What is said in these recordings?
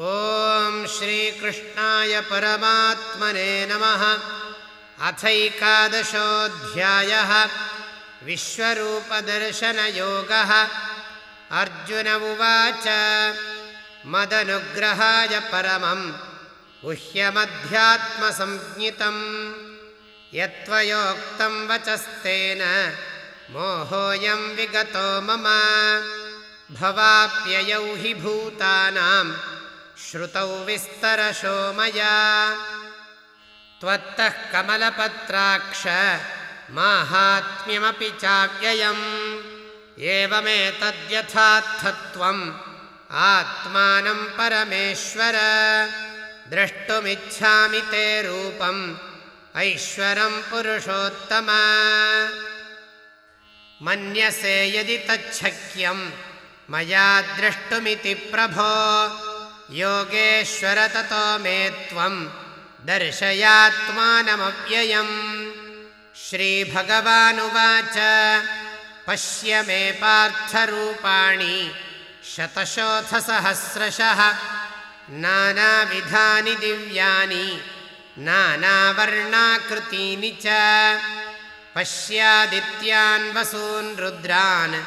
ॐ श्रीकृष्णाय परमात्मने नमः। अथैकादशोऽध्यायः। विश्वरूपदर्शनयोगः। अर्जुन उवाच। मदनुग्रहाय परमं गुह्यमध्यात्मसञ्ज्ञितम् यत्त्वयोक्तं वचस्तेन मोहोऽयं विगतो मम। भवाप्ययौ हि भूतानाम् श्रुतौ विस्तरशो मया त्वत्तः कमलपत्राक्ष माहात्म्यमपि चाव्ययम्। एवमेतद्यथार्थत्वम् आत्मानं परमेश्वर। द्रष्टुमिच्छामि ते रूपम् ऐश्वरं पुरुषोत्तम। मन्यसे यदि तच्छक्यं मया द्रष्टुमिति प्रभो योगेश्वर ततो मे त्वं दर्शयात्मानमव्ययम्। श्रीभगवानुवाच पश्य मे पार्थरूपाणि शतशोथसहस्रशः। नानाविधानि दिव्यानि नानावर्णाकृतीनि च। पश्यादित्यान् वसून् रुद्रान्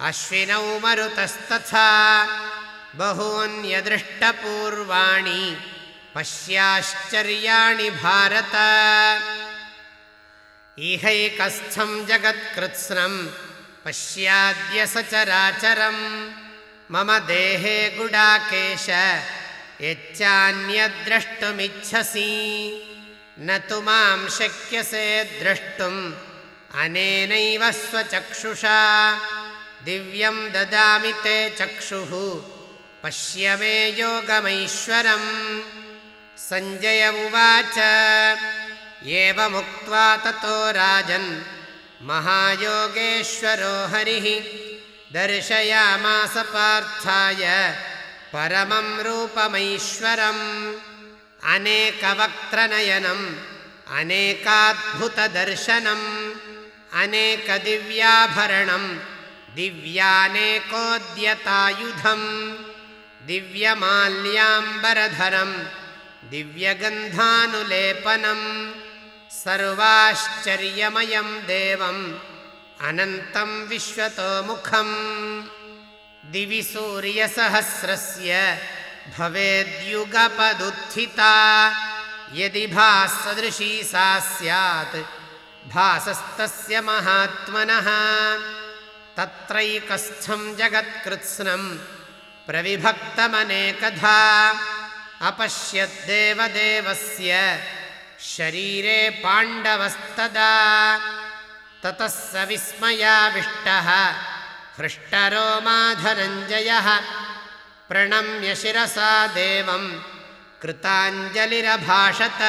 अश्विनौ मरुतस्तथा बहून्यदृष्टपूर्वाणि पश्याश्चर्याणि भारत। इहैकस्थं जगत्कृत्स्नं पश्याद्य सचराचरम् मम देहे गुडाकेश यच्चान्यद्रष्टुमिच्छसि। न तु मां शक्यसे द्रष्टुम् अनेनैव स्वचक्षुषा। दिव्यं ददामि ते चक्षुः पश्य मे योगमैश्वरम्। सञ्जय उवाच। एवमुक्त्वा ततो राजन्। महायोगेश्वरो हरिः। दर्शयामास पार्थाय परमं रूपमैश्वरम्। अनेकवक्त्रनयनम् अनेकाद्भुतदर्शनम् अनेकदिव्याभरणम् दिव्यानेकोद्यतायुधम् दिव्यमाल्याम्बरधरम् दिव्यगन्धानुलेपनम् सर्वाश्चर्यमयं देवम् अनन्तं विश्वतोमुखम्। दिवि सूर्यसहस्रस्य भवेद्युगपदुत्थिता यदि भासदृशी सा स्यात् भासस्तस्य महात्मनः। तत्रैकस्थं जगत्कृत्स्नम् प्रविभक्तमनेकधा। अपश्यद्देवदेवस्य शरीरे पाण्डवस्तदा। ततः स विस्मयाविष्टः। हृष्टरोमाधनञ्जयः प्रणम्य शिरसा देवं कृताञ्जलिरभाषत।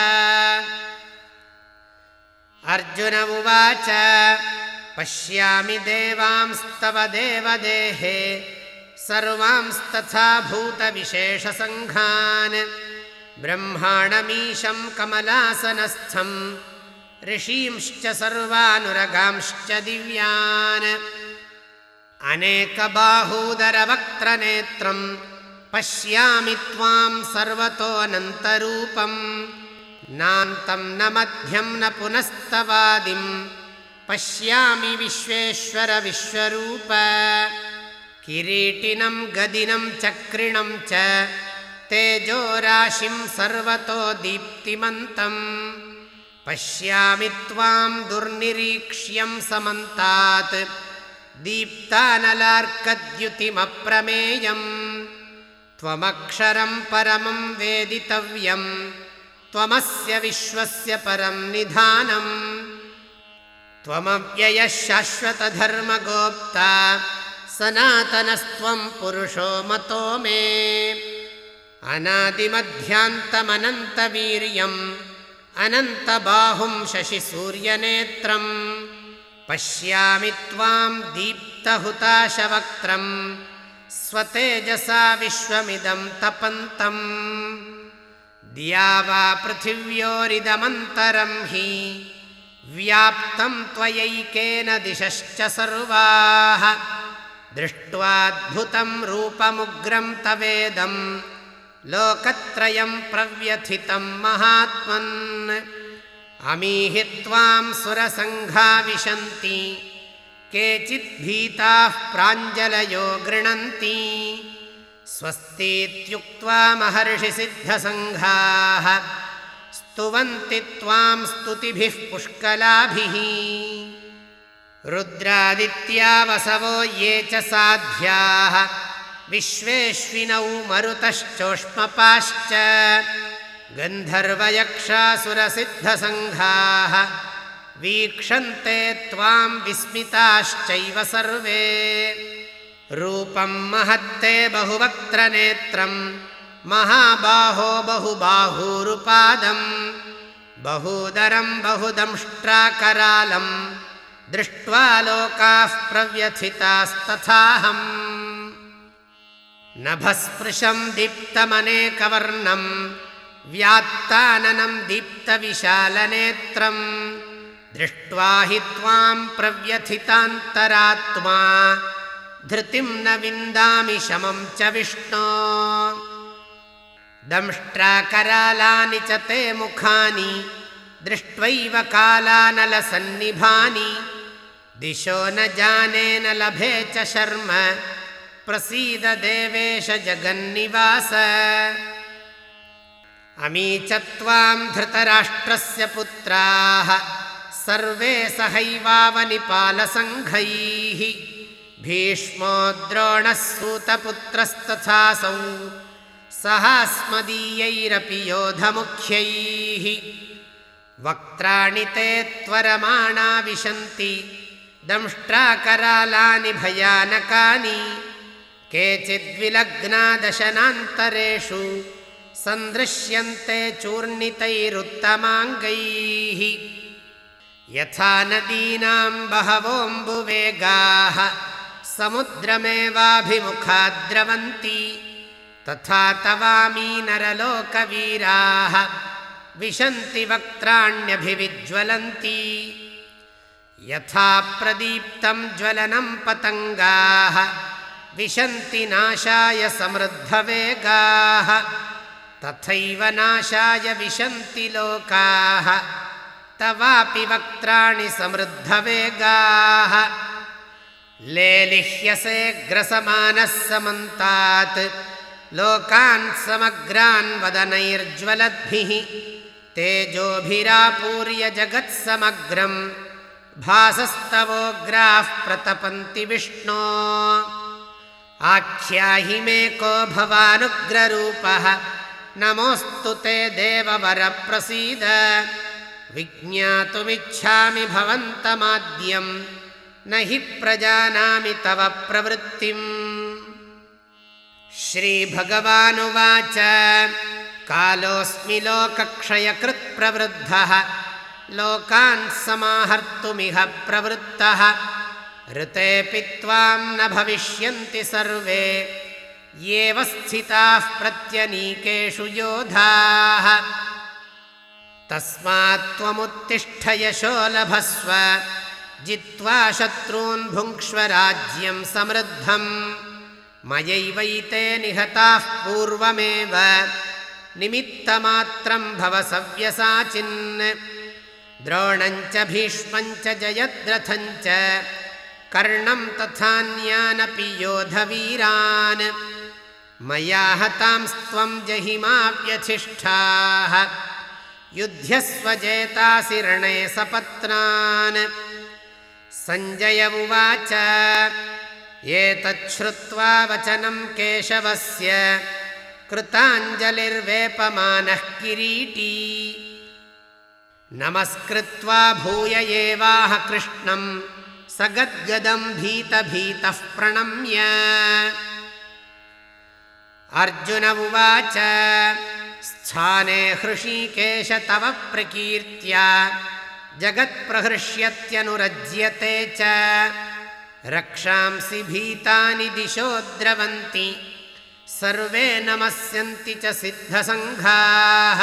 अर्जुन उवाच पश्यामि देवांस्तव देवदेहे सर्वांस्तथा भूतविशेषसङ्घान्। ब्रह्माणमीशं कमलासनस्थं ऋषींश्च सर्वानुरगांश्च दिव्यान्। अनेकबाहूदरवक्त्रनेत्रं पश्यामि त्वां सर्वतोऽनन्तरूपम्। नान्तं न मध्यं न पुनस्तवादिं पश्यामि विश्वेश्वर विश्वरूप किरीटिनं गदिनं चक्रिणं च तेजोराशिं सर्वतो दीप्तिमन्तम् पश्यामि त्वां दुर्निरीक्ष्यं समन्तात्। दीप्तानलार्कद्युतिमप्रमेयम्। त्वमक्षरं परमं वेदितव्यं त्वमस्य विश्वस्य परं निधानम्। त्वमव्ययः शाश्वतधर्मगोप्ता सनातनस्त्वं पुरुषो मतो मे। अनादिमध्यान्तमनन्तवीर्यम् अनन्तबाहुं शशिसूर्यनेत्रम्। पश्यामि त्वां दीप्तहुताशवक्त्रं स्वतेजसा विश्वमिदं तपन्तम्। द्या वा पृथिव्योरिदमन्तरं हि व्याप्तं त्वयैकेन दिशश्च सर्वाः दृष्ट्वाद्भुतं रूपमुग्रं तवेदं लोकत्रयं प्रव्यथितं महात्मन्। अमीहि त्वां सुरसङ्घा विशन्ति। केचिद्भीताः प्राञ्जलयो गृणन्ति। स्वस्तीत्युक्त्वा महर्षिसिद्धसङ्घाः स्तुवन्ति त्वां स्तुतिभिः पुष्कलाभिः रुद्रादित्या वसवो ये च साध्याः। विश्वेश्विनौ मरुतश्चोष्मपाश्च। गन्धर्वयक्षासुरसिद्धसङ्घाः। वीक्षन्ते त्वां विस्मिताश्चैव सर्वे। रूपं महत्ते बहुवक्त्रनेत्रं। महाबाहो बहुबाहूरुपादं बहूदरं बहुदंष्ट्राकरालं दृष्ट्वा लोकाः प्रव्यथितास्तथाहम्। नभस्पृशं दीप्तमनेकवर्णं व्यात्ताननं दीप्तविशालनेत्रं दृष्ट्वा हि त्वां प्रव्यथितान्तरात्मा धृतिं न विन्दामि शमं च विष्णो। दंष्ट्राकरालानि च ते मुखानि दृष्ट्वैव कालानलसन्निभानि दिशो न जाने न लभे च शर्म। प्रसीद देवेश जगन्निवास। अमी च त्वां धृतराष्ट्रस्य पुत्राः। सर्वे सहैवावनिपालसङ्घैः। भीष्मो द्रोणः सहास्मदीयैरपि योधमुख्यैः। वक्त्राणि ते त्वरमाणा विशन्ति दंष्ट्राकरालानि भयानकानि केचिद्विलग्नादशनान्तरेषु सन्दृश्यन्ते चूर्णितैरुत्तमाङ्गैः। यथा नदीनां बहवोऽम्बुवेगाः समुद्रमेवाभिमुखाद्रवन्ति तथा तवामी नरलोकवीराः विशन्ति वक्त्राण्यभिविज्वलन्ति यथा प्रदीप्तं ज्वलनं पतङ्गाः विशन्ति नाशाय समृद्धवेगाः तथैव नाशाय विशन्ति लोकाः तवापि वक्त्राणि समृद्धवेगाः। लेलिह्यसे ग्रसमानः समन्तात् लोकान् समग्रान् वदनैर्ज्वलद्भिः तेजोभिरापूर्य जगत्समग्रम् भासस्तवोग्राः प्रतपन्ति विष्णो। आख्याहि मे को भवानुग्ररूपः। नमोऽस्तु ते देववरप्रसीद। विज्ञातुमिच्छामि भवन्तमाद्यं। न हि प्रजानामि तव प्रवृत्तिम्। श्रीभगवानुवाच। कालोऽस्मि लोकक्षयकृत्प्रवृद्धः लोकान् समाहर्तुमिह प्रवृत्तः। ऋतेऽपि त्वां न भविष्यन्ति सर्वे। येव स्थिताः प्रत्यनीकेषु योधाः। तस्मात् त्वमुत्तिष्ठ यशो लभस्व। जित्वा शत्रून् भुङ्क्ष्व राज्यं समृद्धम्। मयैवैते निहताः पूर्वमेव। निमित्तमात्रं भव सव्यसाचिन् द्रोणञ्च भीष्मञ्च जयद्रथञ्च कर्णं तथान्यानपि योधवीरान्। मया हतांस्त्वं जहिमाव्यथिष्ठाः। युध्यस्वजेतासि रणे सपत्नान् सञ्जय उवाच एतच्छ्रुत्वा वचनं केशवस्य कृताञ्जलिर्वेपमानः किरीटी नमस्कृत्वा भूय एवाह कृष्णं सगद्गदं भीतभीतः प्रणम्य। अर्जुन उवाच स्थाने हृषीकेश तव प्रकीर्त्या जगत्प्रहृष्यत्यनुरज्यते च। रक्षांसि भीतानि दिशो द्रवन्ति सर्वे नमस्यन्ति च सिद्धसङ्घाः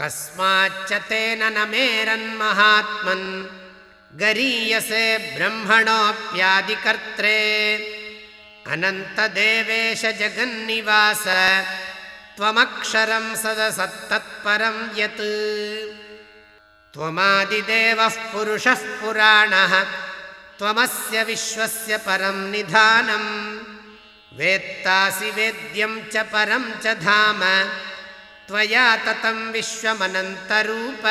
कस्माच्च तेन न मेरन्महात्मन् गरीयसे ब्रह्मणोऽप्यादिकर्त्रे। अनन्तदेवेश जगन्निवास त्वमक्षरं सदसत्तत्परं यत्। त्वमादिदेवः पुरुषः पुराणः त्वमस्य विश्वस्य परं निधानम् वेत्तासि वेद्यं च परं च धाम त्वया ततं विश्वमनन्तरूप।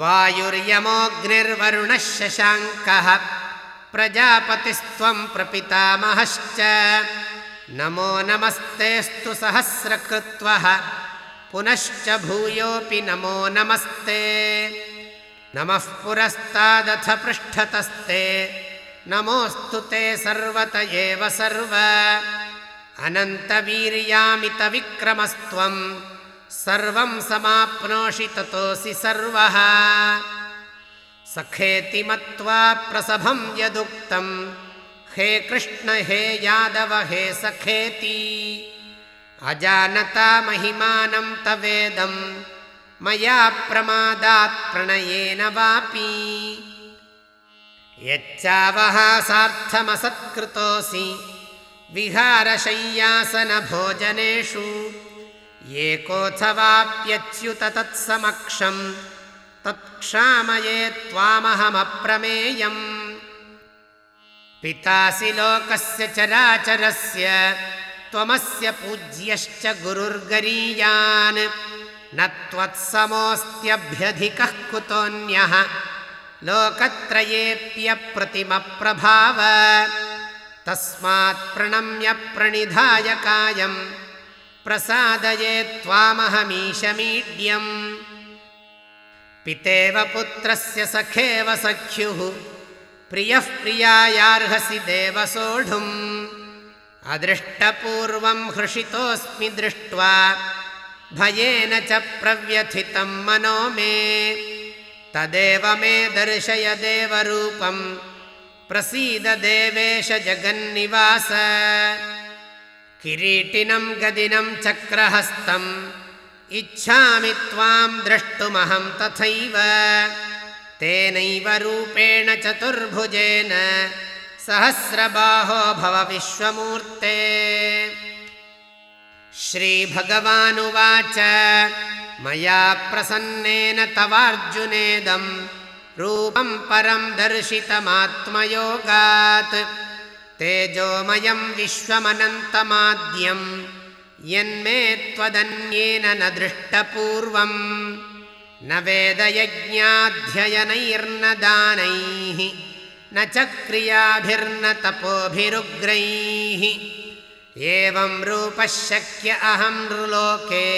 वायुर्यमोऽग्निर्वरुणः शशाङ्कः प्रजापतिस्त्वं प्रपितामहश्च। नमो नमस्तेऽस्तु सहस्रकृत्वः पुनश्च भूयोऽपि नमो नमस्ते। नमः पुरस्तादथ पृष्ठतस्ते नमोऽस्तु ते सर्वत एव सर्व अनन्तवीर्यामितविक्रमस्त्वं सर्वं समाप्नोषि ततोऽसि सर्वः। सखेति मत्वा प्रसभं यदुक्तं हे कृष्ण हे यादव हे सखेति अजानता महिमानं तवेदं मया प्रमादात् प्रणयेन वापि। यच्चावहासार्थमसत्कृतोऽसि विहारशय्यासनभोजनेषु एकोऽथवाप्यच्युत तत्समक्षं तत्क्षामये त्वामहमप्रमेयम्। पितासि लोकस्य चराचरस्य त्वमस्य पूज्यश्च गुरुर्गरीयान्। न त्वत्समोऽस्त्यभ्यधिकः कुतोऽन्यः। लोकत्रयेऽप्यप्रतिमप्रभाव तस्मात् प्रणम्य प्रणिधाय कायं प्रसादये त्वामहमीशमीड्यम्। पितेव पुत्रस्य सखेव सख्युः प्रियः प्रियायार्हसि देवसोढुम्। अदृष्टपूर्वं हृषितोऽस्मि दृष्ट्वा भयेन च प्रव्यथितं मनो मे। तदेव मे दर्शय देवरूपं प्रसीद देवेश जगन्निवास किरीटिनं गदिनं चक्रहस्तम् इच्छामि त्वां द्रष्टुमहं तथैव। तेनैव रूपेण चतुर्भुजेन सहस्रबाहो भव विश्वमूर्ते। श्रीभगवानुवाच मया प्रसन्नेन तवार्जुनेदं रूपं परं दर्शितमात्मयोगात् तेजोमयं विश्वमनन्तमाद्यं यन्मे त्वदन्येन न दृष्टपूर्वम् न वेदयज्ञाध्ययनैर्न दानैः न च क्रियाभिर्न तपोभिरुग्रैः एवं रूपः शक्य अहं नृलोके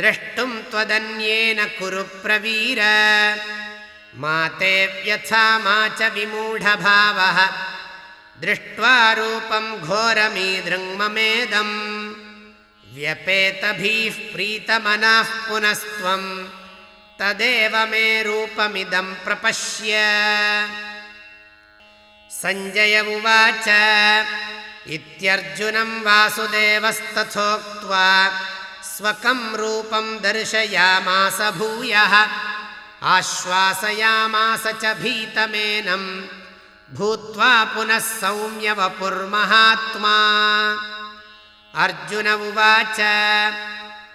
द्रष्टुं त्वदन्येन कुरु प्रवीर मा ते व्यथा मा च विमूढभावः। दृष्ट्वा रूपं घोरमीदृङ्ममेदम् व्यपेतभिः प्रीतमनाः पुनस्त्वं। तदेव मे रूपमिदं प्रपश्य। सञ्जय उवाच इत्यर्जुनं वासुदेवस्तथोक्त्वा स्वकं रूपं दर्शयामास भूयः आश्वासयामास च भीतमेनं भूत्वा पुनः सौम्यवपुर्महात्मा। अर्जुन उवाच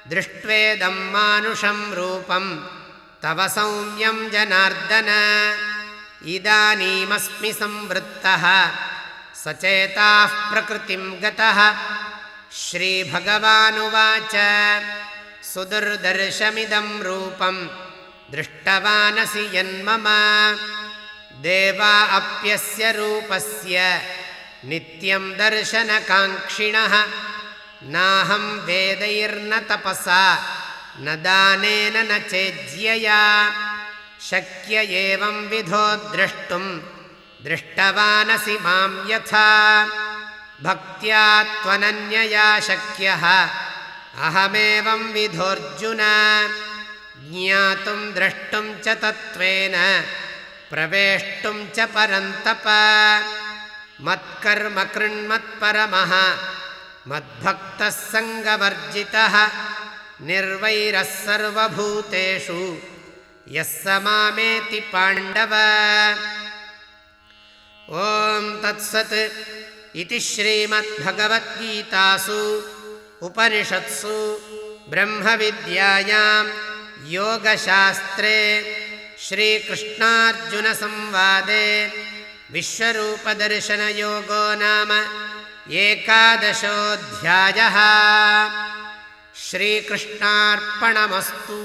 दृष्ट्वेदं मानुषं रूपं तव सौम्यं जनार्दन। इदानीमस्मि संवृत्तः सचेताः प्रकृतिं गतः। श्रीभगवानुवाच सुदुर्दर्शमिदं रूपं दृष्टवानसि यन्मम। देवा अप्यस्य रूपस्य। नित्यं दर्शनकाङ्क्षिणः। नाहं वेदैर्न तपसा। न दानेन न चेज्यया। शक्य एवं विधो द्रष्टुं। दृष्टवानसि मां यथा। भक्त्या त्वनन्यया शक्यः। अहमेवं विधोऽर्जुन ज्ञातुं द्रष्टुं च तत्त्वेन प्रवेष्टुं च परन्तप। मत्कर्म कृण्मत्परमः मद्भक्तः सङ्गवर्जितः निर्वैरः सर्वभूतेषु यः स मामेति पाण्डव। ॐ तत्सत् इति श्रीमद्भगवद्गीतासु उपनिषत्सु ब्रह्मविद्यायां योगशास्त्रे श्रीकृष्णार्जुनसंवादे विश्वरूपदर्शनयोगो नाम एकादशोऽध्यायः। श्रीकृष्णार्पणमस्तु